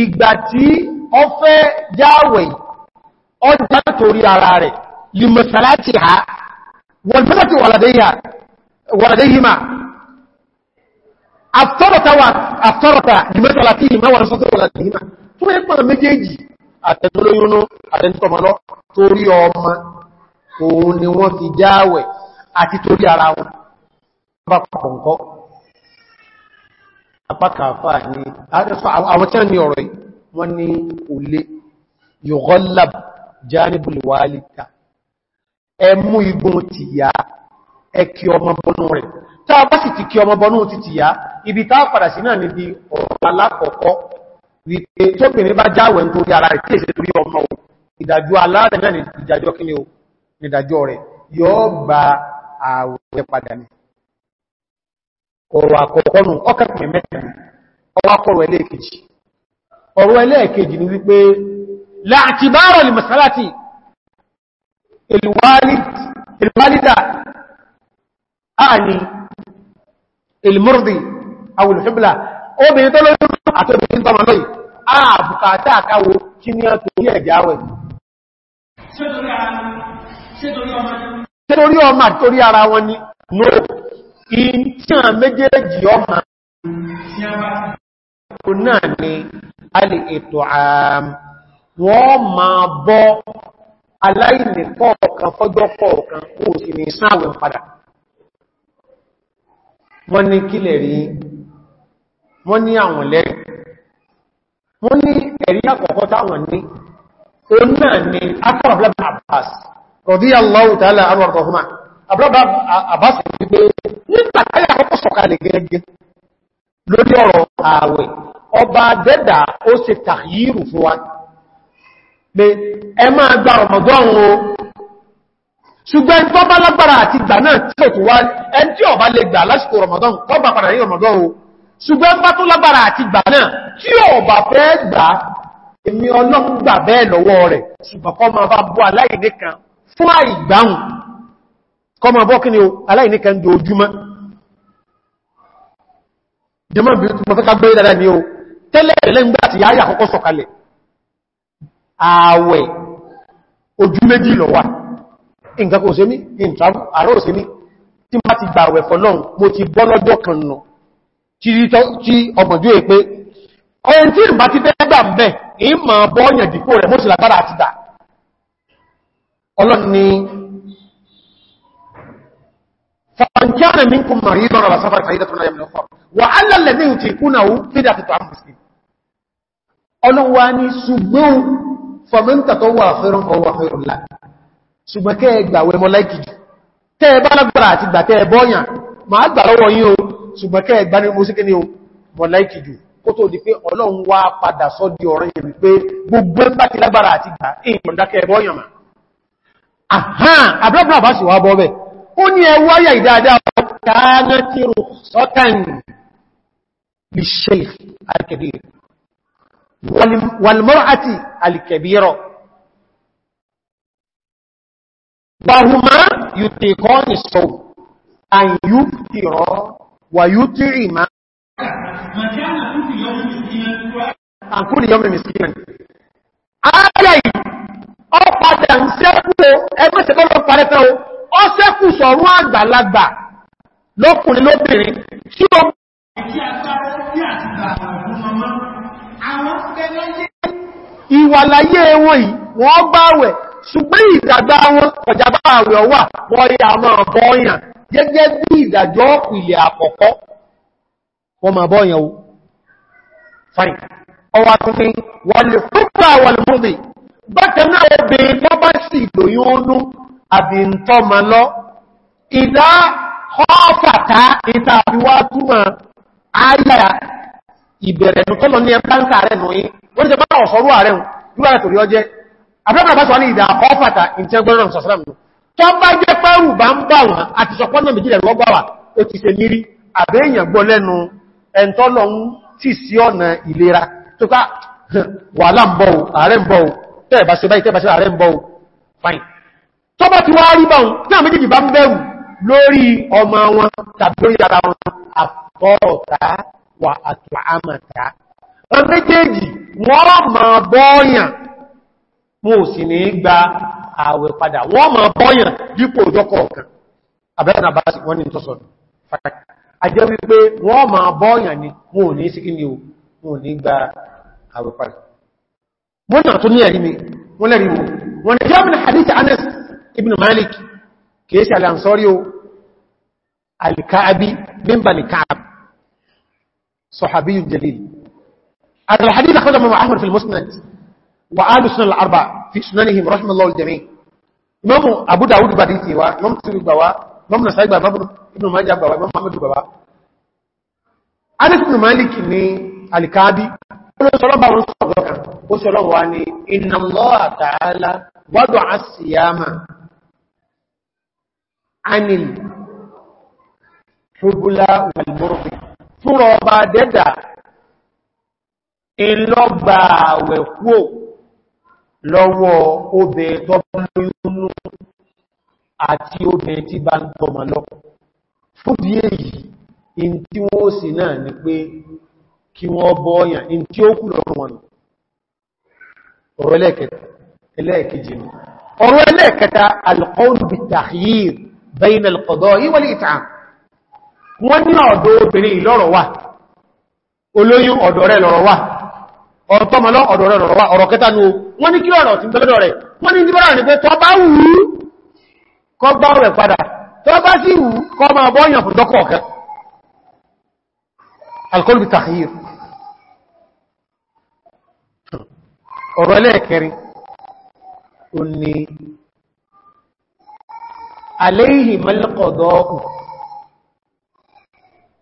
ìgbà tí ọ fẹ́ jáwẹ̀ ọjà torí ara rẹ̀. Lìmọ̀sálátì ha wọ̀lmọ́sàtì wàlàdéyìmá àtọ́rọ̀ta wà àtọ́rọ̀ta lìmọ̀sálátì ìmá wàlàsọ́tọ̀ wàlàdéyìmá tó yẹ pọ̀ méjèèjì àtẹ́tọ́lóyúnú àtẹ́ntọ́mọ́lọ́ torí ọmọ òun ni wọ́n fi jáwẹ̀ àti torí ara apákàfà ní àwọn tí ní ọ̀rọ̀ wọ́n ní olè yughollab janibul ya ẹkì ọmọ bọnú rẹ̀. Tá a bá sì ti kí ọmọ bọnú ti ti ya ibi tá padà sí náà níbi ọ̀rọ̀ alákọ̀ọ́kọ́ wípé tóbìnrin bá jáwẹ̀ nítorí ara rẹ̀ tí èsẹ̀ torí ọmọ ìdájọ́ aláàrẹ̀ náà ni ìdájọ́ kí ni o? Ìdájọ́ rẹ̀. Yóò gba àwẹ̀ padà ní ọ̀rọ̀ àkọ́kọ́ nù ọkàkùnrin mẹ́ta. Ọwá kọ̀rọ̀ ẹlẹ́ẹ̀kejì. Ọ̀rọ̀ ẹlẹ́ẹ̀kejì ni wípé láàtìbárọ̀ lè masalati. Ìlúwálìdà àní ìlúmọ́rùdì àwòlùfẹ́bìlà obìnrin tó lóyún àti obìnrin tọmọ lóyìn àbùkátà àkáwò kí ní ọ̀tọ̀ orí ẹ̀jáwẹ̀ ṣe torí ọmọ àti torí ara wọn ni? No tí a méjèèjì ọmọ kò náà ni a lè ètò ààmù wọ́n máa bọ́ aláìní kọ̀ọ̀kan fọ́jọ́ kọ̀ọ̀kan kó sì ní sáàwẹ̀ padà. Wọ́n ní kílẹ̀ rí? Wọ́n ní àwọn lẹ́rìn wọ́n ní ẹ̀rí àkọ́kọ́ táwọn ní. O náà ni afọ́ àbúlábà Abbas radiyallahu ta'ala anhu àrùn àbúlábà sọ̀kalẹ̀ gẹ́gẹ́ lórí ọ̀rọ̀ ààwẹ̀. Ọba dẹ́dà ó ṣe tàyírù fún wa pé ẹ máa gba Ramadan o. Ṣùgbọ́n tó bá lágbára àti gbà náà tí ó tó wá ẹn tí bá lè gbà lásìkò Ramadan tó bá padà ní Ramadan o. Ṣùgbọ́n bá tó lágbára àti gbà náà tí bá fẹ́ gbà èmi Ọlọ́run gbà bẹ́ẹ̀ lọ́wọ́ rẹ̀. Ṣùgbọ́n kọ́ máa bá bọ́ aláìníkan fún àìgbáhùn. Kọ́ máa bọ́ kí ni o? Aláìníkan di ojúmọ́ jẹmọ́ bí mo fẹ́ ká gbé dáadáa ni o. Tẹ́lẹ̀ ẹ̀lẹ́gbà ti yáyà kọ́kọ́ sọ̀kalẹ̀ ààwẹ̀ ojú méjì lọ wà. Nǹkan kò ṣe mí ìntàbù àrọ́ òṣè mí. Tí má ti gbà àwẹ̀ fọ́lọ́n mo ti bọ́ lọ́jọ́ kan nù. Tí ọmọdú è pé ọyẹn tí ìbá ti fẹ́ gbà mẹ́ ìmọ̀ bọ́ọ̀yàn dìpò rẹ̀ mọ́sílá bára àti dà ọlọ́ni فمن منكم مريضا على سفر فعيدة من أيام الأخرى وعلى الذين يطيقونه فدية طعام مسكين ọlọ́wà ní ṣùgbọ́n fọmọ́ntà tó wà fẹ́ràn ọwà fẹ́ràn láì ṣùgbọ́n kẹ́ ẹgbàwẹ́ mọ́ láìkì jù tẹ́ ẹbá lágbàrà àti gbà tẹ́ ẹbọ́yàn ma á gbà lọ́wọ́ yín o ṣùgbọ́n kẹ́ ẹgbà ní mọ́síkẹ́ ní mọ́ láìkì jù kó tó di pé ọlọ́run wá padà sọ di ọ̀rọ̀ yẹn wípé gbogbo ẹgbà ti lágbàrà àti gbà ìyọ̀ndá kẹ́ ẹbọ́yàn mà ó ní ẹwọ́ ayà ìdáadáa. Káàná tí rò sọ́tàn bí sheikh alkebir walmọ́ràtí alkebirọ wàhùmá yùtẹ̀kọ́ ní sọ àyúkìrọ wà yútìrì máa àkúrì yọ́mì mìsílẹ̀ ayà yìí ọ padà ń sẹ́kú ẹgbẹ́sẹ̀kọ́ lọ parẹ́fẹ́ o ọ sẹ́kù sọ̀rọ̀ àgbàlagbà lọ́kùnrin lóbìnrin tí ó ìwàláyé wọn yìí wọ́n gbáwẹ̀ ṣùgbọ́n ìdàgbà wọn ọjàbá àwẹ̀ ọwà wọ́n yà máa bọ́ọ̀yàn gẹ́gẹ́ bí ìdàjọ́ ìpìlẹ̀ àkọ́kọ́. Wọ́n máa bọ́ọ̀yàn o. Fine. Wàlè fúnpá àbí ń tọ́ ma lọ. Ìdá ọ́fàtà ìta àfiwá túnmà ayà ìbẹ̀rẹ̀ nù tọ́lọ ní ẹgbáǹkà rẹ̀ nù yí wọ́n jẹ bára ọ̀sọ̀rú ààrẹ nígbàrà torí ọjẹ́ afẹ́kọ̀ọ́ bá sọ ní ìdá ọfàtà ìtẹ́gbẹ̀rẹ̀ sọ̀sọ́lámù tó bá jẹ́ pẹ́rù bá ń bà wọn àti sọpọ́nà méjìlẹ̀ lọ́gbàwà ó ti ṣe nírí. Àbẹ́yàn tó ká wàhálà ń bọ̀ ààrẹ ń tẹ́ẹ̀bá ṣe báyìí tẹ́ẹ̀bá ṣe ààrẹ ń fine tó bá ti wá rí bá wọn àwọn méjèèjì bá ń bẹ̀rù lórí ọmọ wọn tàbí lórí ara wọn àfọ́ọ̀ta wà àtùwàmàta. Wọ́n méjèèjì wọ́n ma bọ́ọ̀yàn mú sì ní gba àwẹ̀ padà wọ́n ma bọ́ọ̀yàn dípò ọjọ́ kọ̀ọ̀kan. Abẹ́rẹ́ bá sí wọ́n ní tọ́sọ̀ ajẹ́ wípé wọ́n ma bọ́ọ̀yàn ni mú ní sí kí ni o mú ní gba àwẹ̀ padà. Wọ́n náà tó ní ẹ̀rí mi wọ́n lẹ́rí wo wọ́n ni jẹ́ ibn Malik kìí sí al-Ansari o al-Ka'bi min Bani Ka'b صحابي جليل هذا الحديث أخذ من أحمد في المسند وآل سنن الأربع في سننهم رحمه الله الجميع إمام أبو داود بديثي وإمام تسير بوا إمام نسائي بوا ابن ماجه بوا إمام محمد بوا أنس بن مالك ni alikabi olóṣọ́lọ́bà wọn sọ̀rọ̀ kan ó sọ̀rọ̀ wà ní inna Allah ta'ala wada'a as-siyama anil hubula wal murdi. Fúnra ọba dẹ́dà ìlọ́gbà àwẹ̀ kúò lọ́wọ́ obè tọ́bùnú àti obè tí bá ń tọmọ lọ. Fún bí èyí in tí wọ́n sì náà ni pé kí wọ́n bọ́ọ̀yàn in tí ó kù lọ́rùn wọn ọ̀rọ̀ ẹlẹ́ẹ̀kejì ọ̀rọ̀ ẹlẹ́ẹ̀kẹta al-qawlu bit-takhyir bayna al-qada'i wal-it'am. Wọ́n ní ọ̀dọ̀ obìnrin ìlọ́rọ̀ wà. Olóyún ọ̀dọ̀ rẹ̀ lọ́rọ̀ wà. Ọ̀tọ́mọlọ́ ọ̀dọ̀ rẹ̀ lọ́rọ̀ wà. Ọ̀rọ̀ kẹta ní wọ́n ní kí ọ̀rọ̀ tí bẹ́lọ́dọ̀ rẹ̀? Wọ́n ní níbẹ̀rẹ̀ ní pé tọ́ bá wù ú kọ́ gbá rẹ̀ padà. Tọ́ bá sí wù kọ́ máa bọ́yàn fún dọ́kọ̀ ọ̀kẹ́. Alkọ́lù takhir ọ̀rọ̀ ẹlẹ́ẹ̀kẹrin ó ní aléhì mẹ́lẹ́kọ̀ọ́dọ́ọ̀kù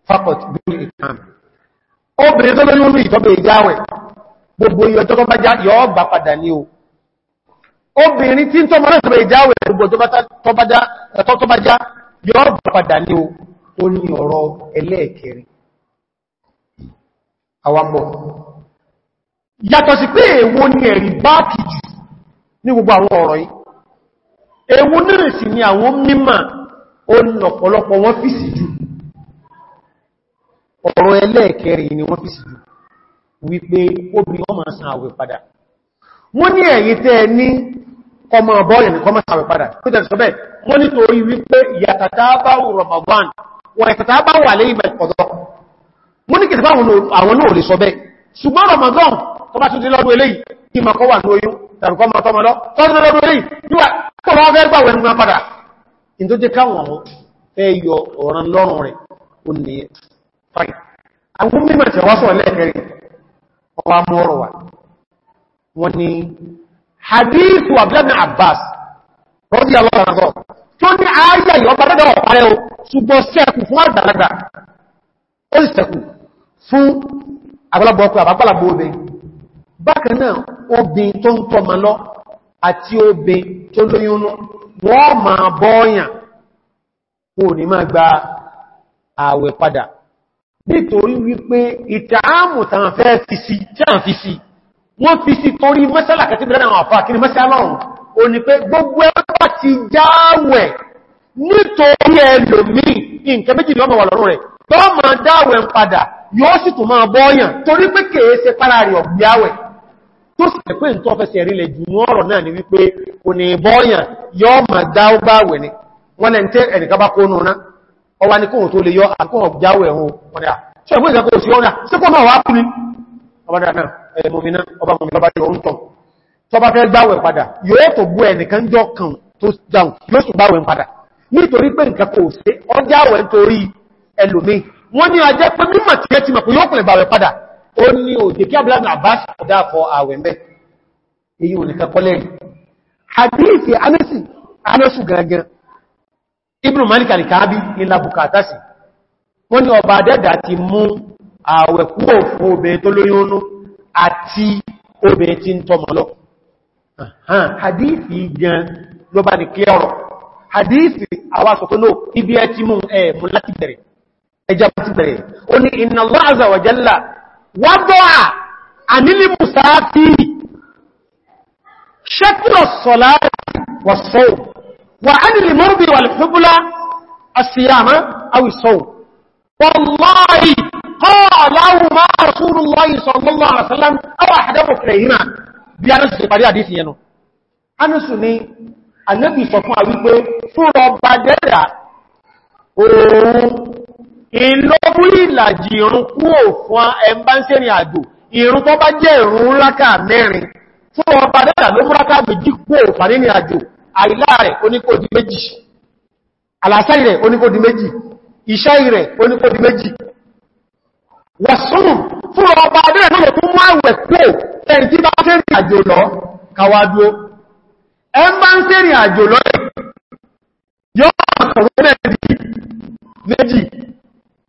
faqat bil ìtàn obìnrin tó lórí orí ìtọ́bẹ̀ ìjáwẹ̀ gbogbo iye ọjọ́ tó bá já yọ́ bà padà ní o. Obìnrin tí tọ́ mọ́rán ìtọ́bẹ̀ ìjáwẹ̀ gbogbo ẹ̀tọ́ tó bá já yọ́ bà padà ní o. Ó ní ọ̀rọ̀ èwo náà sì ni àwọn mímọ̀ ó lọ̀pọ̀lọpọ̀ wọ́n fi sí jù. Ọ̀rọ̀ ẹlẹ́ẹ̀kẹrin ni wọ́n fi sí wípé obìnrin ọmọ san àwẹ̀ padà. Wọ́n ní ẹ̀yí tẹ́ ní kọmọ bọ́ọ̀lẹ̀ ní kọmọ sàwẹ̀ padà. Tó tẹ́ sọ́bẹ̀ wọ́n ní torí wípé yàtàtàbáwò Ramadan wọ́n tó bá wà tàbí kọ́ ma tọ́mọ lọ. Tọ́dún lọ́dún eléyìí níwà kọ́ wọ́n fẹ́ gbà wẹ̀nu padà. In tó jẹ́ káwọn fẹ́ yọ ọ̀ràn lọ́rùn rẹ̀ ó àwọn mímọ̀ tí wọ́n hadithu abdullahi abbas rọ́dí alọ́rọ̀ tó ní ayà ìyọba dẹ́dọ̀ ọ̀parẹ́ o. Ṣùgbọ́n sẹ́kù fún àgbàlagbà. Ó sì sẹ́kù fún àgbàlagbà ọkọ̀ àbágbàlagbà obe bákan náà obìn tó ń tọ́mọ lọ àti obìn tó lóyún wọ́n máa bọ́ọ̀yàn kò ní máa gba ààwẹ̀ padà. Nítorí wípé ìtààmù tàn fẹ́ fi sí a fi sí wọ́n fi sí torí mẹ́sàlá kẹtí bẹ̀rẹ̀ àwọn àfáà kí ni mẹ́sàlá ọ̀run o ní pé gbogbo ẹgbà ti jáwẹ̀ nítorí ẹlòmí nǹkan méjì lọ́mọ wà rẹ̀. Tó ma dáwẹ̀ padà yóò sì tún máa bọ́ọ̀yàn torí pé kèé ṣe pára rẹ̀ ọ̀gbíáwẹ̀ tó sì pé ń tọ́ fẹ́sẹ̀ rí lẹ̀ jù ní ọ̀rọ̀ náà ni wípé kò ní bọ́ọ̀yàn yóò máa dáwẹ̀ ni. Wọ́n lẹ́ ń tẹ́ ẹnìkan bá kó náà ọwá ní kóhùn tó lè yọ àkóhùn jáwẹ̀ ẹ̀hùn ọ̀dá ṣe ẹ̀kùn ìjẹ́kọ́ òsì ọ́nà sí kó máa wá kú ní ọbádà náà ẹ̀mọ̀mìnà ọba mọ̀mìnà bá jẹ́ oún tọ́. Tó bá fẹ́ gbáwẹ̀ tó tó tó mímọ̀ tí ẹ ti mọ̀ pé yóò kùnlẹ̀ gbáwẹ̀ padà ó ní òjè kí abúlé àbáṣ ọ̀dá fọ àwẹ̀ mẹ́ èyí ò nìkan kọ́lẹ̀ hadithi anẹ́sì anẹ́sù gangan. Ibn malik al-kaabi ila bukata sí. Wọ́n ní ọba dẹ́dà ti mú àwẹ̀ kúrò fún obìnrin tó lóyún oónú àti obìnrin tí ń tọmọ lọ. Hadithi gan ló bá ní kí ọ̀rọ̀. Hadithi àwásọ̀ tó lò ibi ẹ ti mú ẹ mú láti bẹ̀rẹ̀. Ẹjá láti bẹ̀rẹ̀. Ó ní inna Allah azza wa jalla wada'a anil musafiri shakla as-salati was-sawm وعن المرض والحبلى الصيام أو الصوم والله قاله ما رسول الله صلى الله عليه وسلم أو أحدهم كليهما bí a lọ́sí parí àdísì yẹnu. Anúsù ni Ànábì sọ fún ìlọ́bú ìlàjì ìrún kúrò fún ẹmbá ń sẹ́rin àjò. Ìrún tó bá jẹ́ ìrún rákà mẹ́rin fún ọba dẹ́dà ló mú rákà méjì kúrò fà nínú àjò. Àìlá rẹ̀ oníkòdí méjì. Àlàsáì rẹ̀ oníkòdí méjì. Ìṣáì rẹ̀ oníkòdí méjì. Wọ̀sùnù fún ọba adẹ́rẹ̀ náà tó mú àwẹ̀ pò ẹni tí méjì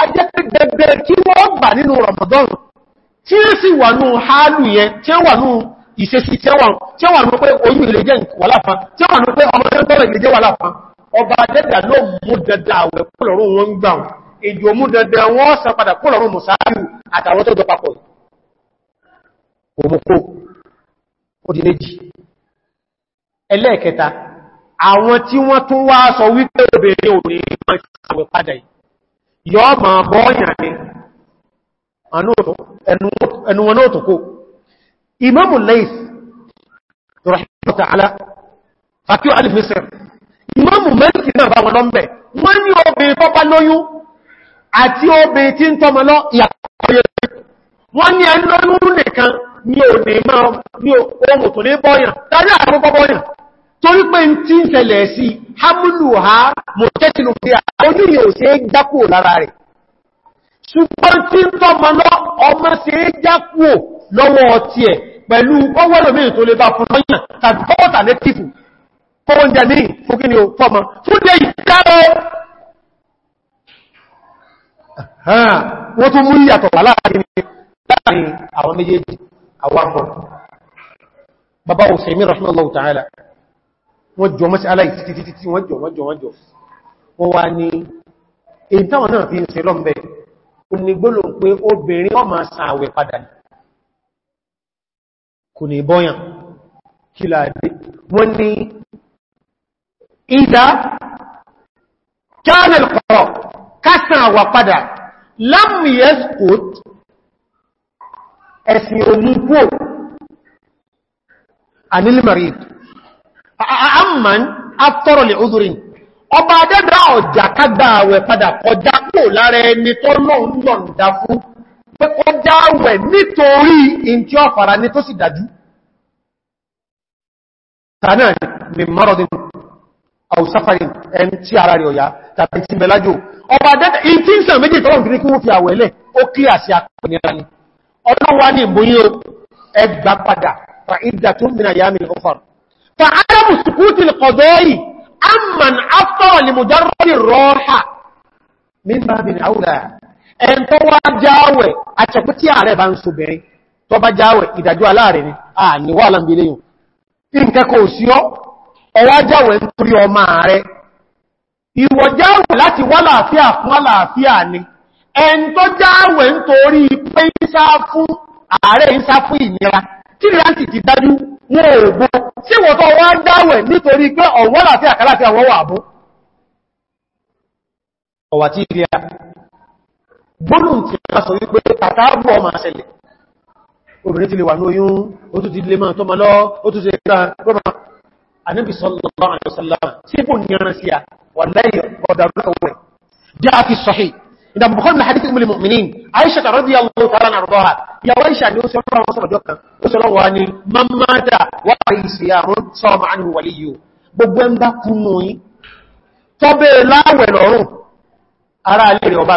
ayámọ̀rọ̀mọ̀ ajẹ́gbẹ̀gbẹ̀ tí wọ́n gbà nínú Ramadan tí ó sì wà ní hálù yẹn tí ó wà ní ìṣesí tí ó wà ní pé oyún ilé jẹ́ wà láfá tí ó wà ní pé ọmọ tẹ́lẹ̀ ilé jẹ́ wà láfá ọba dẹ́dà ló mú dẹ́dà àwẹ̀ kúlọ̀rún wọn gbà èjò mú dandan wọ́n sàn padà kó lọ́rùn mùsáàrù àtàwọn tó jọ papọ̀. Òmùkó ó di méjì. Ẹlẹ́ẹ̀kẹta àwọn tí wọ́n tún wá sọ wípé obìnrin ò ní ìpàwẹ̀ padà yọ́ ma bọ́ọ̀yàn ní ẹnu wọn náà tó kó. Imamu Layth rahimahullah ta'ala fàkíò alifisir imamu Málíkì náà bá wọn lọ́mbẹ̀ wọ́n ní obìnrin tó bá lóyún àti obìnrin tí ń tọ́mọ lọ ìyàkọ̀yẹ wọ́n ní ẹni lọ́rún nìkan ní òní máa ní ohun tó ní bọ́yàn tàbí àkọ́kọ́ bọ́yàn torí pé tí ń ṣẹlẹ̀ sí ha mọ̀ tẹ́sìnú fi ojú yóò ṣe é jákò lára rẹ̀. Ṣùgbọ́n tí ń tọ́mọ lọ ọmọ ṣe é jákò lọ́wọ́ ọtí ẹ̀ pẹ̀lú ọwọ́lòmí tó lè bá fún lọ́yàn tàbí kọ́wọ́tà lẹ́tìfù kọ́wọ́n jẹ́ ní fúkíní fọ́mọ fún wọ́n tún mú ìyàtọ̀ wà láàárín àwọn méjèèjì àwárpọ̀ bàbá Usaymin rahimahullahu ta'ala wọ́n jọ mọ́ sí aláìsítítítí wọ́n jọ wọ́n jọ wọ́n jọ. Wọ́n wá ní èyí táwọn náà fi ń ṣe lọ́m̀bẹ̀ kò ní gbólò pé obìnrin ó máa san àwẹ̀ padà kò ní bọ́yàn. Kí láàdé wọ́n ní ìdá kánil kọ̀rọ̀ kásán àmàn afọ́rọ̀ lè ọdúrin ọba adẹ́dà ọjà kágbà àwẹ̀ padà kọjá kò lára ẹni tó lọ́n lọ́nda fún. Pé kọjá àwẹ̀ nítorí in tí ó fara ní tó sì dájú. Tànáà ni mọ́rọ̀dín àwùsáfàrin ẹn tí ara rẹ̀ ọ̀yá tàbí tí mẹ́lájò ọba méjì tọ́lọ̀ sukuti lqadai amman aftara li mujarrad ar-raha min babin awla ẹn tó wá jáwẹ̀ àtẹ̀kú tí ààrẹ bá ń sobìnrin tó bá jáwẹ̀ ìdájọ́ aláàrẹ̀ ni a ní wà lámbìlẹ́yìn nǹkan kò sí ọ́ ọwá jáwẹ̀ nítorí ọmọ ààrẹ ìwọ̀ jáwẹ̀ láti wá láàfíà fún àlàáfíà ni ẹn tó jáwẹ̀ nítorí pé ìsá fún ààrẹ ìsá fún ìnira tí láti ti dájú wọn ò bó tí wọ́n tó wá jáwẹ̀ nítorí pé ọ̀wọ́ láàfíà kálàfíà wọ́n wà bó ọwà tí ìrìà gbónùn tí a sọ wípé tàtàbù ọmọ àṣẹlẹ̀. Obìnrin ti lè wà ní oyún ó tún ti lè máa tó ma lọ ó tún ti lè gbọ́nà Ànábì sallallahu alaihi wasallam tí kò ní ẹran sí à wà lẹ́yìn ọ̀dàrúkọ̀wẹ̀ jẹ́ fi sahih ìdá Bukhari na hadith umul mu'minin Aisha radiyallahu ta'ala anha ya wa Aisha ni ó sọ́rọ̀ wọn sọ́rọ̀ jọ́kan ó sọ́rọ̀ wa ni man mata wa siyamun sama anhu waliyyu gbogbo ẹn bá kúnnú yí tọ́bẹ̀ láwẹ̀ lọ́rùn ara alẹ́ rẹ̀ ọba.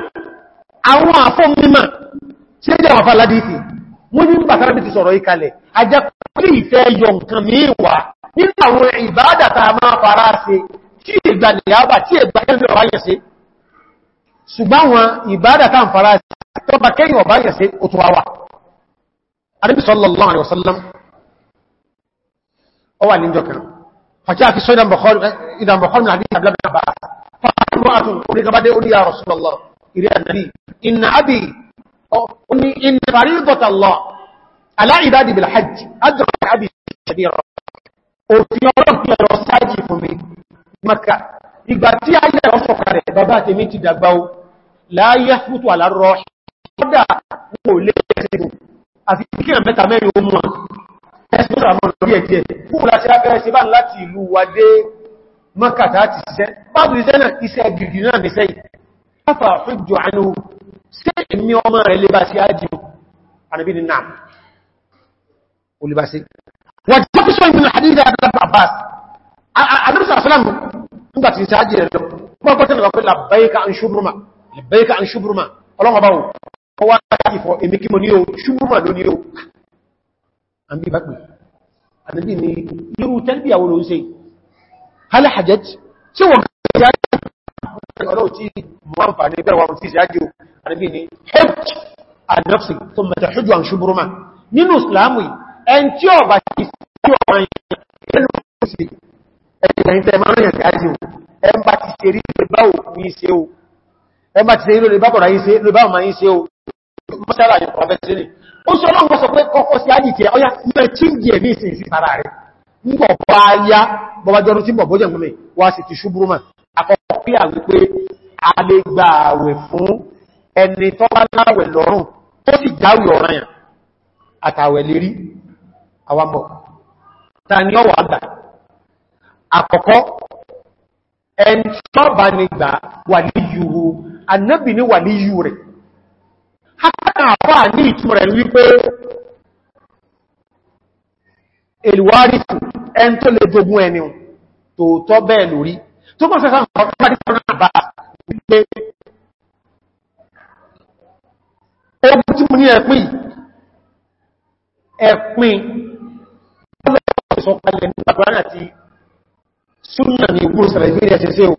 àwọn àfọ́ mímọ̀ tí ó jẹ́ wàfà ládìífì wọ́n ní bàtàrà bí ti sọ̀rọ̀ ìkalẹ̀ pẹ̀lú ìfẹ́ yọ nǹkan mìíwá nínú àwọn ìbádàta máa fara ṣe tí ìgbà nìyàbà tí ìgbà ẹgbẹ̀ ọ̀rọ̀ ayẹ̀ sí ṣùgbọ́n wọn ìbádàta ń fara ṣe tó bá kẹ́yìn ọ̀bá ayẹ̀ sí ó tó wá Ànábì sallallahu alaihi wasallam ó wà ní jọkàn fàkí àti sọ ìdàn Bukhari ní àdíjà blabla bá fàkíwàtún orígabadé orí ya Rasulullah ìrí ànàrí inna abi ni inna faridata Allah ala ibadi bil hajj adraka abi kabira. Òfin ọlọ́run fi ẹ̀rọ sáájì fún mi. Maka ìgbà tí a yẹ̀ ọ̀sọ̀ kàrẹ̀ bàbá tèmi ti dàgbà ó láyé fútù àlárọ̀ ṣọ́dá kò lè ẹ̀sìn àti kí ẹ̀mẹ́ta mẹ́rin ó mú wọn. Ẹ̀sìn àmọ́ lórí ẹ̀jẹ̀ makata àti ṣiṣẹ́? Bábù iṣẹ́ náà? Iṣẹ́ gidi náà nìṣẹ́ yìí káfà fújọ àánú sí èmi ọmọ rẹ̀ lè bá sí ájì àníbí ni náà olùbá sí wàjọ́ fi sọ ìpínlẹ̀ àdíjà àdàbà Abbas àdàbà sàlám nígbàtí ìṣẹ́ ájì rẹ̀ lọ pọ́pọ́tẹ́ lọ pé labbaika an shubruma labbaika an shubruma ọlọ́wọ́ báwọ̀ ọwá láti fọ èmi kí mo ní o shubruma ló ní o àbí bá pè àdàbí ni irú tẹ́lbíyà wo ló ń ṣe hal hajjaj tí wọ́n ọlọ́wọ́ tí mọ́ àǹfààní bẹ́rẹ̀ wọn tí o àdàbí ni hajj an nafsi thumma tahujju an shubruma nínú islamu ẹn tí ó bá ti sí bá ti ṣe ó sọ pé kọ́kọ́ sí ájì tí ọya mẹ́ tí ń jẹ́ ní ìsìn sí sára rẹ̀ nígbọ̀ bá yá bọ́bá jọrún tí bọ̀bọ́jẹ̀ mú mi wá sí ti ṣubúrú mà àkọ́kọ́ pé à wípé a lè gba àwẹ̀ fún ẹni tó bá láwẹ̀ lọ́rùn tó sì jáwẹ̀ ọ̀ranyàn àtàwẹ̀ lérí àwàmọ̀ ta ni ọwà àgbà àkọ́kọ́ ẹn tó bá ní gbà wà ní yúrú annabi ní wà ní yú rẹ̀ ẹni tòótọ́ bẹ́ẹ̀ lórí tó mọ́ sẹ́sàn Ogun tí mo ní ẹ̀pìn, ẹ̀pìn ìsọ̀kalẹ̀ ní Al-Qur'an àti súnnà ní ìgbò sàrẹ̀fẹ́rẹ̀ ẹ̀sẹ̀sẹ̀ o.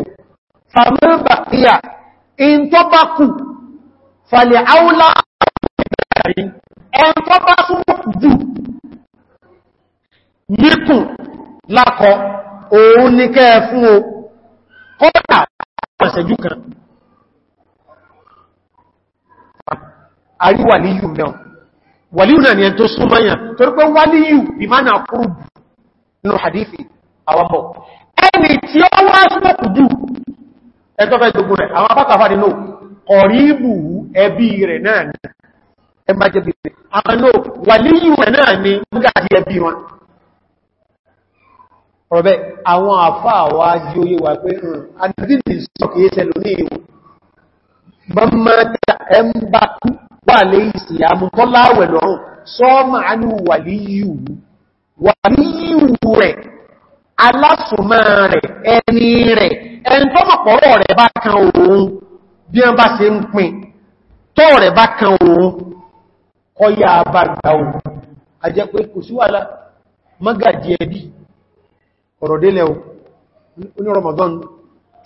Fàmílbà kíyà, in tó bá kù, fàlẹ̀ áúlá ẹn tó bá súnmọ̀ jù níkùn lákọ òun ní kẹ́ fún o, kọ́ta ọ̀sẹ̀jú kan. Àríwà ní yù náà wàlíù náà ni ẹn tó súnmọ́yàn torí pé wàlíù bí máa náà kúrò nínú hadithi àwọn mọ̀ ẹni tí ó wá súnmọ́kù jù ẹjọ́ fẹ́ gbogbo rẹ̀ àwọn apákàfà nínú. Kọ̀ríbù ẹbí rẹ̀ náà ni. Ẹmbá ọ̀rọ̀bẹ́ àwọn àfá àwá jí oyé wà pé àdídì sọ kìí ṣẹlò ní ìwò mọ́mọ́ta ẹmbá kú wà lè ìsìyàmù tó láwẹ̀ lọ́rùn. Sọ́ọ́mà ánú wàlíyù. Wàlíyù rẹ̀ alásùnmọ́ rẹ̀ ẹni rẹ̀ ẹni tó mọ̀pọ̀rọ̀ rẹ̀ bá kan òun bí wọ́n bá ṣe ń pin tó rẹ̀ bá kan òun kọya àbàgbà òun. A pé kò sí wàhálà. Mọ́gàjí ẹbí ọ̀rọ̀ délẹ̀ ní Ramadan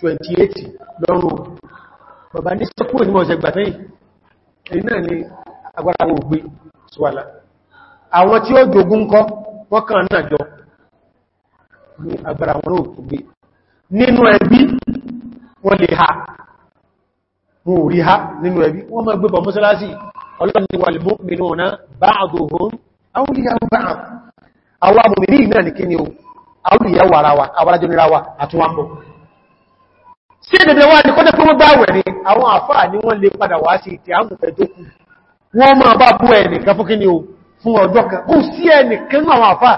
28 lọ́rùn bàbá ní sẹ́kù ní èyí agbára wọn ògbé ṣùwàlá àwọn tí ó jogun kọ́ wọ́n náà jọ. Ní agbára wọn ògbé nínú ẹbí wọ́n lè ha. Wọn ò rí ha nínú ẹbí. Wọ́n máa gbé bọ̀ mọ́sálásí. Ọlọ́ni mu'minuna ba'duhum ní kíni o awliya'u ara wa nira wa àtúnwàmọ́ sí ẹ̀dẹ̀dẹ̀ wá ní kọ́dẹ̀ fún gbá wẹ̀ ní àwọn àfáà ní wọ́n lè padà wá sí ìtì àmù ẹ̀dọ́kù wọ́n máa bá bú ẹnìkan fún kíni o fún ọjọ́ kan. Kú sí ẹnìkan ní àwọn àfáà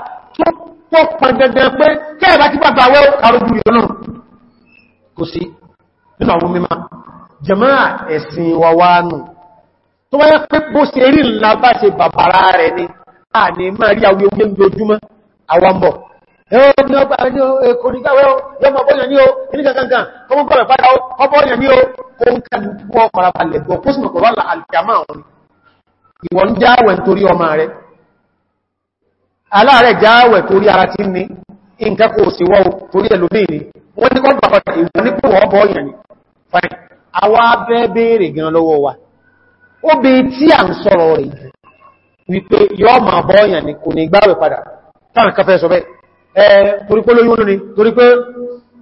tó pọn dandan pé kẹ́ẹ̀bá ti gbàgbà wẹ́ àrójú rí náà tó wáyé pé bó ṣe rí ńlá bá ṣe bàbára rẹ̀ ni a ní máa rí ogun ojúmọ́ àwọn mọ̀ ẹ̀rọ ní ọgbà ní ẹkò ní gáwẹ́ yọmọ bọ́yàn ní o ní kankan ọmọ gbọ́rẹ̀ padà ọbọ̀yàn ní o. Ìwọ̀n jáwẹ̀ torí ọmọ rẹ̀. Aláàrẹ̀ jáwẹ̀ torí ara tí ní nǹkan kò sí wọ́n torí ẹlòmí ni. Wọ́n ní kọ́gbà padà ìwọ̀n ní pọ̀ ọbọ̀yàn ni. Fine. Àwa bẹ́ béèrè gan lọ́wọ́ wa. Ó bí tí à ń sọ̀rọ̀ rẹ̀ ni gbáwẹ̀ torí pé lóyún ní torí pé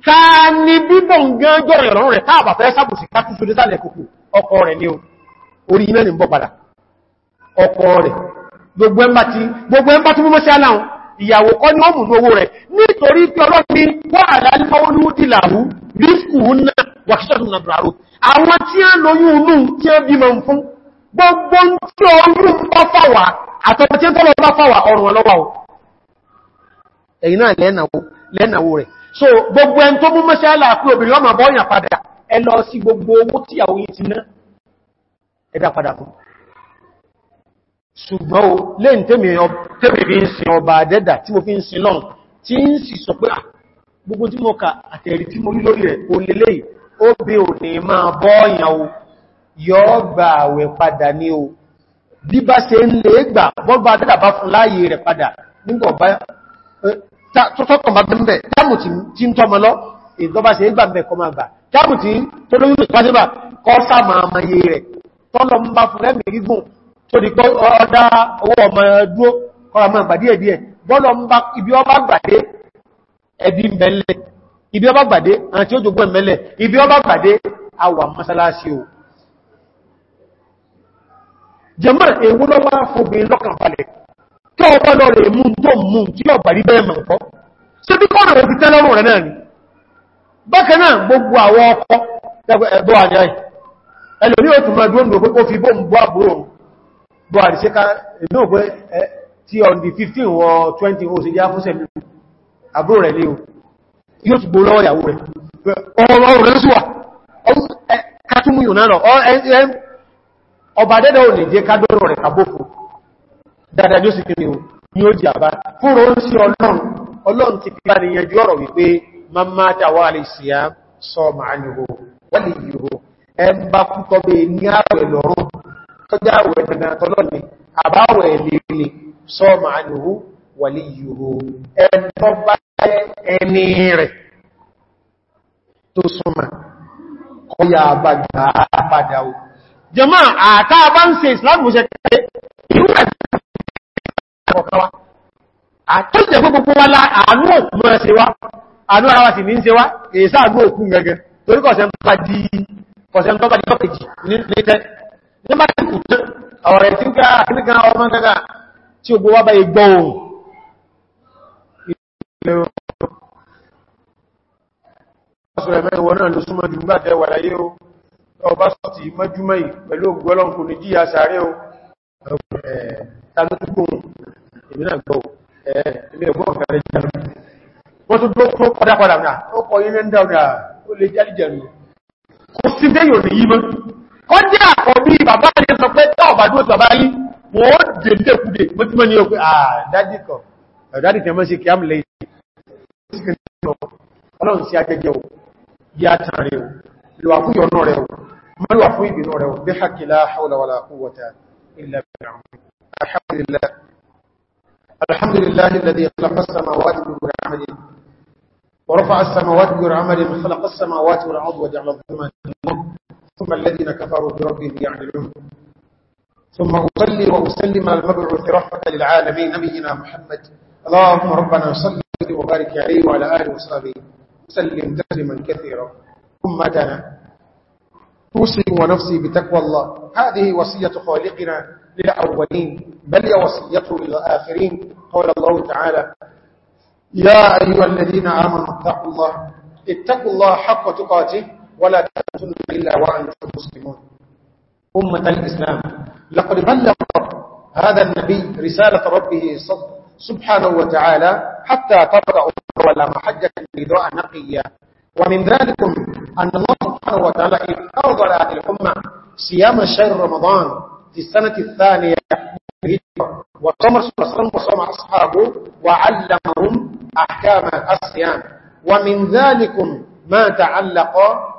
ká ní bíbọ̀ gán jọ́rọ̀ ìrọ̀rùn rẹ̀ táàbà fẹ́ sábùsì ká túnṣù désàlẹ̀ kòkò? Ọkọ rẹ̀ ní orí iná ní bọ́ padà. Ọkọ rẹ̀. Gbogbo ẹmbá tí múmọ́ sí aláhùn. Ìyàwó kọ́ ní ọmù owó rẹ̀. Nítorí pé ọlọ́pí wà àlálífọ́wọ́lúdìláhù rífkù náà wàkíṣọ́tún nà bàrò àwọn tí a lóyún inú tí a bímọ fún gbogbo tí ọrún bá fàwà àtọ́pọ̀ tí ó tọ́lọ bá fàwà ọrùn ọlọ́wà ẹ̀yìn náà lẹ́nàwó rẹ̀. So gbogbo ẹn tó mú mẹ́sàálà pé obìnrin ọmọ bọ́ọ̀yàn padà ẹ lọ sí gbogbo owó tí àwọn yìí ti ná. Ẹ̀dà padà fún ṣùgbọ́n o lẹ́yìn tẹ́mì fi ń sin ọba àdẹ́dà tí mo fi ń sin lọ́n tí ń sì sọ pé gbogbo tí mo kà àtẹ̀rí tí mo rí lórí rẹ̀ o lélẹ̀ ó bí ò ní máa bọ́ọ̀yàn o. Yọ́ gbà àwẹ̀ padà ní o. Bí bá ṣe ń lè gbà bọ́gbà àdẹ́dà bá fún láàyè rẹ̀ padà nígbà tọ́tọ́kọ̀ bá bẹ̀m̀bẹ̀ táàmù tí ń tọ́mọ lọ ìjọba ṣe gbà mẹ́ kọmọ àgbà táàmù tí tó lóyún ìpàdébà kọ́ sáàmà àmàyè rẹ̀. Tọ́lọ ń bá fún lẹ́mì gígùn tó di pọ́ ọdá owó ọmọ ẹdúó ibi ọba gbàdé ẹbí mẹ́lẹ̀ ibi ọba gbàdé àti ó jogbo ẹ̀mẹ́lẹ̀ ibi ọba gbàdé àwà mọ́sálásí o. Jẹ́mọ́ èwo lọ́wọ́ fòbin tó ọpọ́ lọ rẹ̀ mú tó mú tí ó bàrí bẹ́ẹ̀ mọ̀ nǹkan ṣe bí kọ́nà òbí tẹ́lọ́rùn rẹ̀ náà ni? Bákan náà gbogbo àwọn ọkọ̀ ẹgbọ́ àjáì ẹlòmí ò tún máa dúró nù pé ó fi bóòmù bọ́ àbúrò bọ́ àdìsẹ́ká inú pé tí on the 15 wọ 20 ó sì já fún sẹ́mi. Àbúrò rẹ̀ ní o. Yóò tún gbó lọ́wọ́ ìyàwó rẹ̀. Ọ̀rọ̀ rẹ̀ sí wà. Kátúmù yìí náà ọba dẹ́dẹ̀ ò lè jẹ́ kádọ́rọ̀ rẹ̀ kàbófò dáadáa ó sì kí ni ó ní ó jì àbá. Fúnrò ń sí ọlọ́run. Ọlọ́run ti fi bá ní yẹjú ọ̀rọ̀ wípé máa tàwà lè síyá sọ máa nìhò wọ́n lè yìí ẹ bá kúkọ́ bẹ ní àwẹ̀ lọ́rùn tọ́já àwẹ̀ wà lè yìí ẹ̀tọ́ bá ẹni rẹ̀ tó súnmà kọ́yà àbájá padà ó kẹ́ kọ̀ọ̀kọ́wá. Àtọ́jẹ̀ gbogbo wá lá àánú òkú mọ́ ṣe wá, àánú ara wa sì ní ń ṣe wá, èsà àánú òkú gẹ́gẹ́, torí kọ̀sẹ̀ tó bá di lọ́kẹ̀jì ní lẹ́tẹ́. Ní bá ti kù tẹ́, ọ̀rẹ̀ tí ń ká kíníkà ọmọ gẹ́gà tí ó gbówá bá igbó ohun. Ọ̀sọ̀rẹ̀ mẹ́wọ̀ èmi náà gbọ́ ẹ̀ẹ́mí ẹ̀gbọ́n kẹrẹ jẹun wọ́n tún tó kọ́dá padà náà. Ó kọ ilé ń dáadà ó lè jẹ́ àlìjẹ̀rù kò sí déyò ní yímọ́ ó jẹ́ àkọ̀bí bàbá rẹ̀ sọ pé tọ́ ọ̀bà dúró bàbá yí wọ́n dèdèkúdè mọ́tímọ́ ní ọkọ̀ àdájíkọ̀ ẹ̀dájíkẹ̀ mọ́ sí kíám lẹ́yìn. Ọlọ́run sí ajẹ́jẹ́ o. Yá tàn rẹ̀ o. Lọ́wà fún yọ̀nà الحمد لله الذي خلق السماوات بغير عمل ورفع السماوات بغير عمل خلق السماوات والأرض وجعل الظلمات ثم الذين كفروا بربهم يعملون ثم أصلي وأسلم على المبعوث رحمة للعالمين نبينا محمد. اللهم ربنا صل وبارك عليه وعلى آله وصحبه وسلم تسلما كثيرا. أمتنا توصي ونفسي بتقوى الله. هذه وصية خالقنا للأولين بل وصيته للآخرين. قال الله تعالى يا أيها الذين آمنوا اتقوا الله اتقوا الله حق تقاته ولا تموتن إلا وأنتم مسلمون. أمة الإسلام لقد بلغ هذا النبي رسالة ربه سبحانه وتعالى حتى تبدأ ولا محجة بضاء نقية. ومن ذلك أن الله سبحانه وتعالى فرض هذه الأمة صيام شهر رمضان. في السنة الثانية وصام رسول الله وصام أصحابه وعلمهم أحكام الصيام. ومن ذلك ما تعلق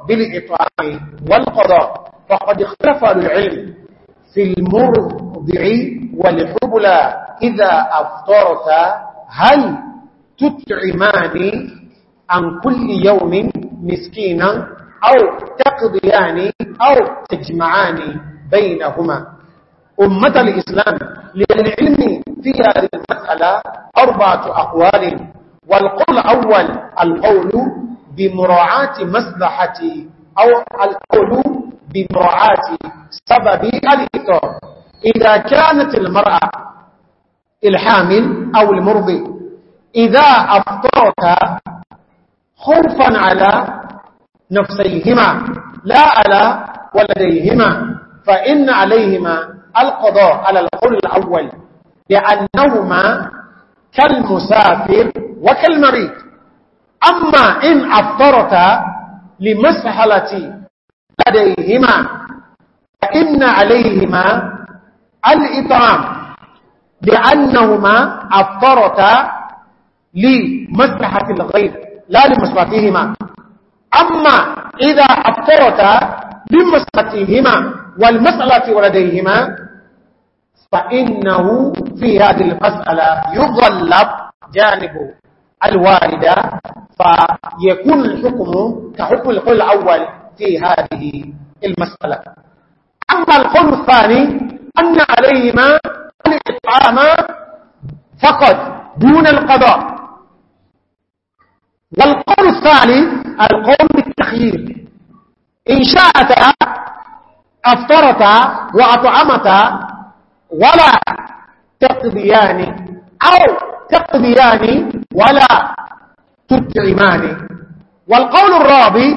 بالإطعام والقضاء. فقد اختلف العلم في المرضع والحبلى إذا أفطرت هل تطعمان عن كل يوم مسكينا أو تقضيان أو تجمعان بينهما؟ أمة الإسلام للعلم في هذه المسألة أربعة أقوال والقول الأول القول بمراعاة مصلحة أو القول بمراعاة سبب الإطار. إذا كانت المرأة الحامل أو المرضي إذا أفطرت خوفا على نفسيهما لا على ولديهما. فإن عليهما القضاء على القول الأول لأنهما كالمسافر وكالمريض. أما إن أفطرت لمسحلة لديهما فإن عليهما الإطعام لأنهما أفطرتا لمسلحة الغير لا لمسلحتهما أما إذا أفطرتا لمسلحتهما والمسألة ولديهما فإنه في هذه المسألة يغلب جانب الواردة فيكون الحكم كحكم القول الأول في هذه المسألة. أما القول الثاني أن عليهما الإطعام فقط دون القضاء. والقول الثالث القول بالتخيير. إن شاءت أفطرت وأطعمت ولا تقضيان أو تقضيان ولا تطعمان. والقول الرابع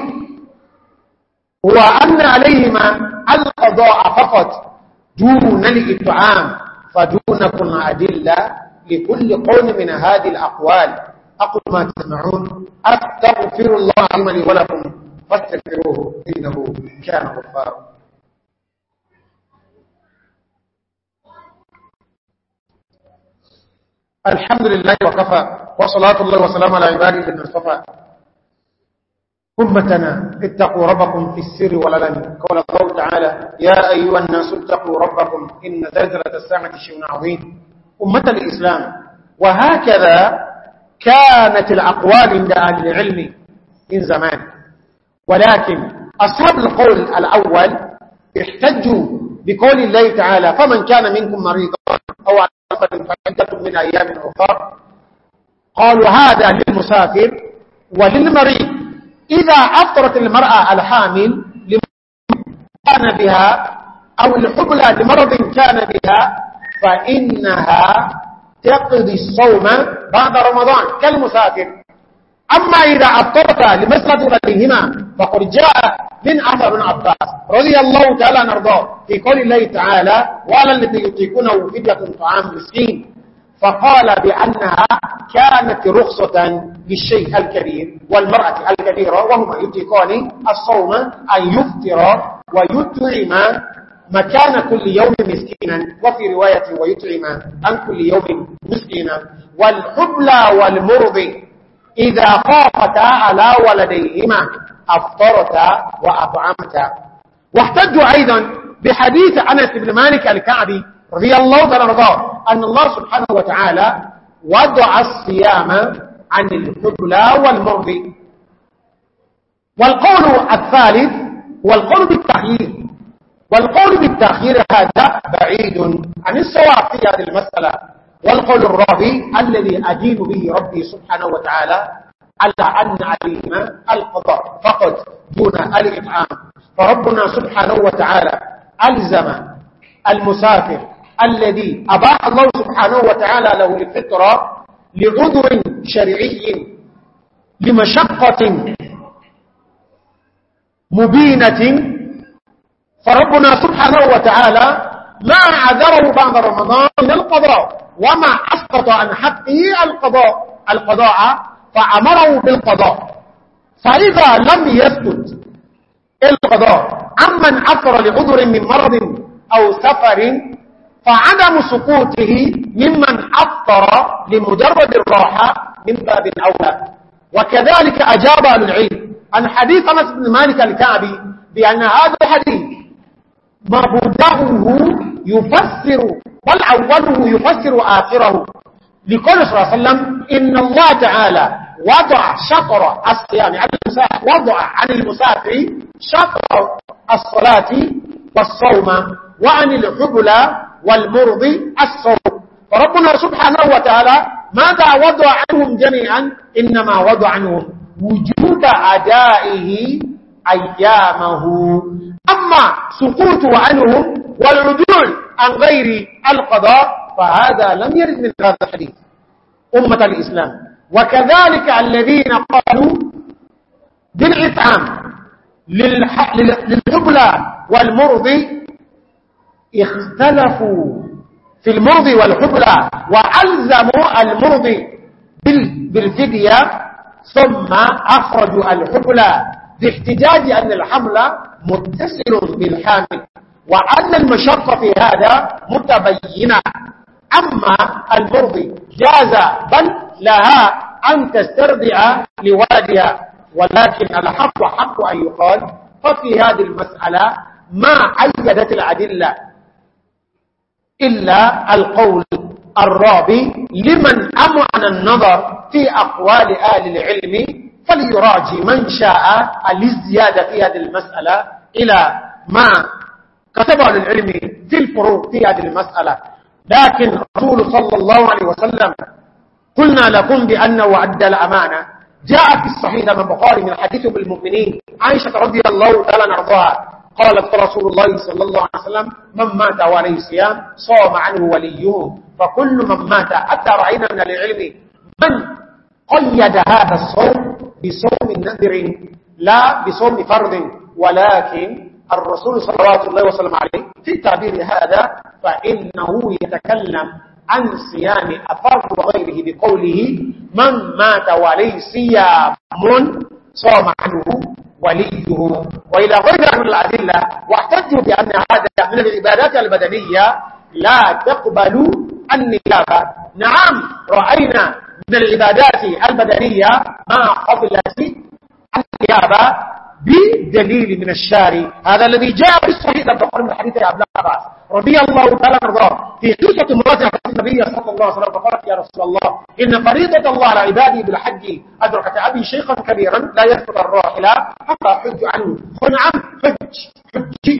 هو أن عليهما القضاء فقط دون الإطعام فدونكم أدلة لكل قول من هذه الأقوال. أقول ما تسمعون. أستغفر الله عملي ولكم. فاستغفروه إنه كان غفارا. الحمد لله وكفى وصلاة الله وسلام على عباده الذين اصطفى. أمتنا اتقوا ربكم في السر والعلن. قول الله تعالى يا أيها الناس اتقوا ربكم إن زلزلة الساعة شيء عظيم. أمة الإسلام وهكذا كانت الأقوال عند أهل العلم من زمان. ولكن أصحاب القول الأول احتجوا بقول الله تعالى فمن كان منكم مريضا أو على فعدة من أيام أخرى قالوا هذا للمسافر وللمريض. إذا أفطرت المرأة الحامل كان بها أو الحبلى لمرض كان بها فإنها تقضي الصوم بعد رمضان. كالمسافر أما إذا أفطرت لمسرد رديهما فقد جاء من أحمد بن عباس رضي الله تعالى نرضاه في قول الله تعالى وعلى الذي يطيقونه فدية طعام مسكين فقال بأنها كانت رخصة للشيء الكبير والمرأة الكبيرة وهما يطيقان الصوم أن يفطر ويطعم مكان كل يوم مسكينا وفي رواية ويطعم عن كل يوم مسكينا والحبلى والمرض إذا خافتا على ولديهما أفطرتا وأطعمتا. واحتجوا أيضا بحديث أنس بن مالك الكعبي رضي الله تعالى رضاه أن الله سبحانه وتعالى وضع الصيام عن الحبلى والمرض. والقول الثالث والقول بالتخيير والقول بالتأخير هذا بعيد عن الصواب في هذه المسألة. والقول الرابع الذي أدين به ربي سبحانه وتعالى على أن عليهما القضاء فقط دون الإطعام. فربنا سبحانه وتعالى ألزم المسافر الذي أباح الله سبحانه وتعالى له الفطرة لعذر شرعي لمشقة مبينة. فربنا سبحانه وتعالى ما عذره بعد رمضان من القضاء وما أسقط عن حقه القضاء القضاء فأمره بالقضاء. فإذا لم يسكت القضاء عمن أثر لعذر من مرض أو سفر فعدم سقوطه ممن أفطر لمجرد الراحة من باب أولى. وكذلك أجاب العلم عن حديث مالك الكعبي بأن هذا الحديث مبدأه يفسر بل أوله يفسر آخره لقول صلى الله عليه وسلم إن الله تعالى وضع شطر الصيام عن المسافر وضع عن المسافر شطر الصلاة والصوم وعن الحبل والمرض الصوم. فربنا سبحانه وتعالى ماذا وضع عنهم جميعا؟ إنما وضع عنهم وجود أدائه أيامه. أما سقوط عنهم والعدول عن غير القضاء فهذا لم يرد من هذا الحديث. أمة الإسلام. وكذلك الذين قالوا بالإطعام للحبلى والمرضي اختلفوا في المرضي والحبلى وألزموا المرضي بالفدية ثم أخرجوا الحبلى. باحتجاج أن الحمل متصل بالحامل وأن المشقة في هذا متبينة. أما المرضي جاز بل لها أن تسترضع لولدها ولكن الحق حق أن يقال ففي هذه المسألة ما أيدت العدلة إلا القول الرابي لمن أمعن النظر في أقوال آل العلم فليراجي من شاء الازديادة في هذه المسألة إلى ما كتبه للعلم في الفروق في هذه المسألة. لكن رسول صلى الله عليه وسلم قلنا لكم بأنه أدى الأمانة. جاء في الصحيح من بخاري من حديث بالمؤمنين عائشة رضي الله تعالى نرضاها قالت رسول الله صلى الله عليه وسلم من مات وعليه صيام صام عنه وليه. فكل من مات حتى رأينا من العلم من قيد هذا الصوم بصوم نذر لا بصوم فرض ولكن الرسول صلى الله وسلم عليه في التعبير هذا فإنه يتكلم عن صيام أفرد وغيره بقوله من مات ولي صيام صام عنه وليه وإلى غير من الأدلة واحتجوا بأن هذا من العبادات البدنية لا تقبل النيابة نعم رأينا من العبادات البدنية ما قبلت النيابة بدليل من الشاري هذا الذي جاء في الصحيح من حديث عبد الله رضي الله تعالى عنه. في قصة مراجعة النبي صلى الله عليه وسلم فقالت يا رسول الله إن فريضة الله على عباده بالحج أدركت أبي شيخا كبيرا لا يثبت الراحلة حتى حج عنه. عنه حج حج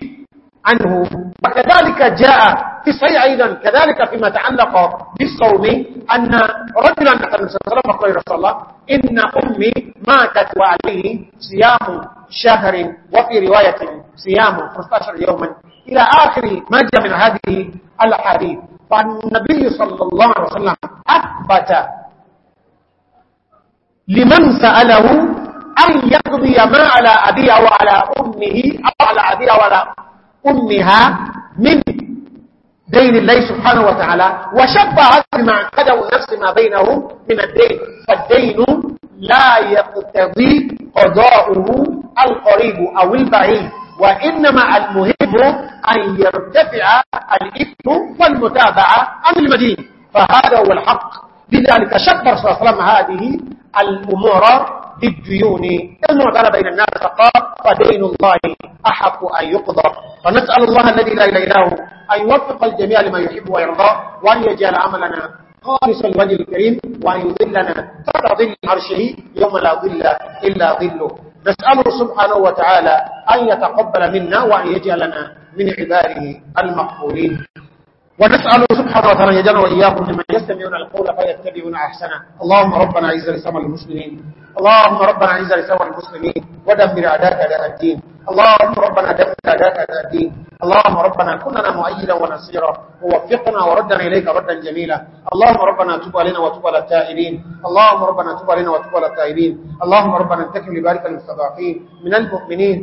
عنه. وكذلك جاء في صحيح أيضا كذلك فيما تعلق بالصوم أن رجلا نحن صلى الله عليه وسلم رسول الله إن أمي ماتت وعليه صيام شهر وفي رواية صيام 15 يوما. إلى آخر ما جاء من هذه الحديث فالنبي صلى الله عليه وسلم أثبت لمن سأله أن يقضي ما على أبيه وعلى أمه أو على أبيه وعلى أمها من دين الله سبحانه وتعالى وشبه مع قدوا نفس ما بينهم من الدين. فالدين لا يقتضي قضاؤه القريب أو البعيد وإنما المهم أن يرتفع الإثم والمتابعة عن المدين. فهذا هو الحق. لذلك شبر صلى الله عليه وسلم هذه الأمور بالديون. المعتنى بين الناس فقال فدين الله أحق أن يقضى. فنسأل الله الذي لا إله إلا هو أن يوفق الجميع لما يحب ويرضى وأن يجعل عملنا خالصا الوجه الكريم وأن يذلنا تحت ظل عرشه يوم لا ظل إلا ظله. نسأله سبحانه وتعالى أن يتقبل منا وأن يجعلنا من عباده المقبولين. ونسأل سبحانه وتعالى يجعل وإياكم ممن يستمعون القول فيتبعون أحسنه. اللهم ربنا عز لسوى المسلمين اللهم ربنا عز لسوى المسلمين ودمر أعداءك أداء الدين. اللهم ربنا دمر أعداءك أداء الدين. اللهم ربنا كننا مؤيدا ونصيرا. ووفقنا وردنا إليك ردا جميلا. اللهم ربنا تب علينا وتب على التائبين. اللهم ربنا تب علينا وتب على التائبين. اللهم ربنا انتكم لبارك المستضعفين. من المؤمنين